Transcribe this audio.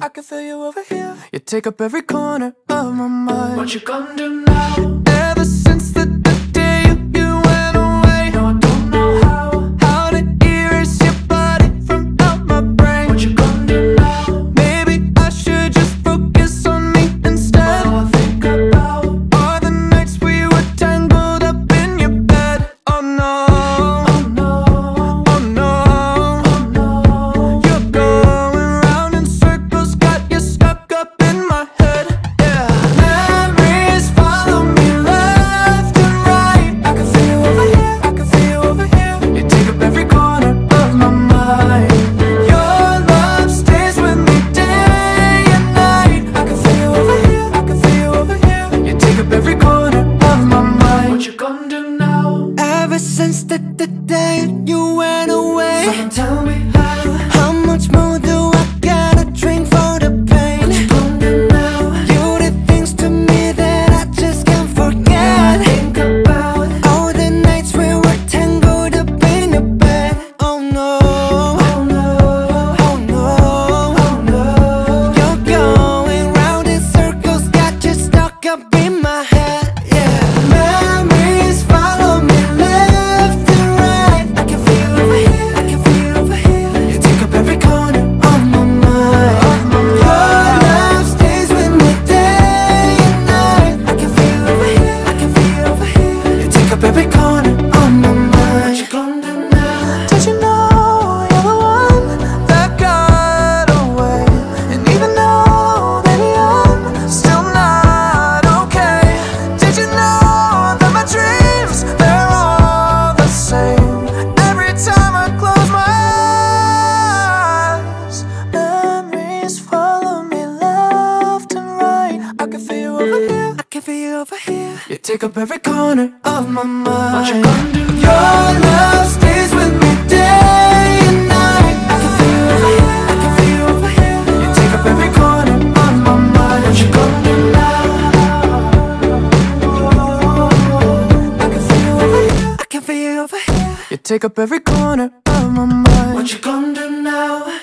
I can feel you over here. You take up every corner of my mind. What you gonna do now? you when here You take up every corner of my mind What you gonna do? Your love stays with me day and night I can feel you over here, I can feel you over here You take up every corner of my mind What you gonna do now? I can feel you over here, I can feel you over here You take up every corner of my mind What you gonna do now?